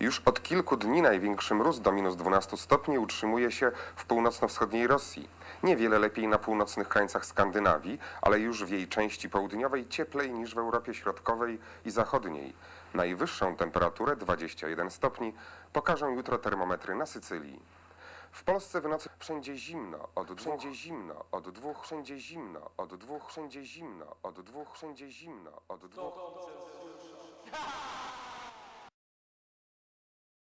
Już od kilku dni największy mróz do minus 12 stopni utrzymuje się w północno-wschodniej Rosji. Niewiele lepiej na północnych krańcach Skandynawii, ale już w jej części południowej cieplej niż w Europie Środkowej i Zachodniej. Najwyższą temperaturę 21 stopni pokażą jutro termometry na Sycylii. W Polsce w nocy wszędzie zimno, od dwóch, wszędzie zimno, od dwóch, wszędzie zimno, od dwóch, wszędzie zimno, od dwóch, wszędzie zimno, od dwóch.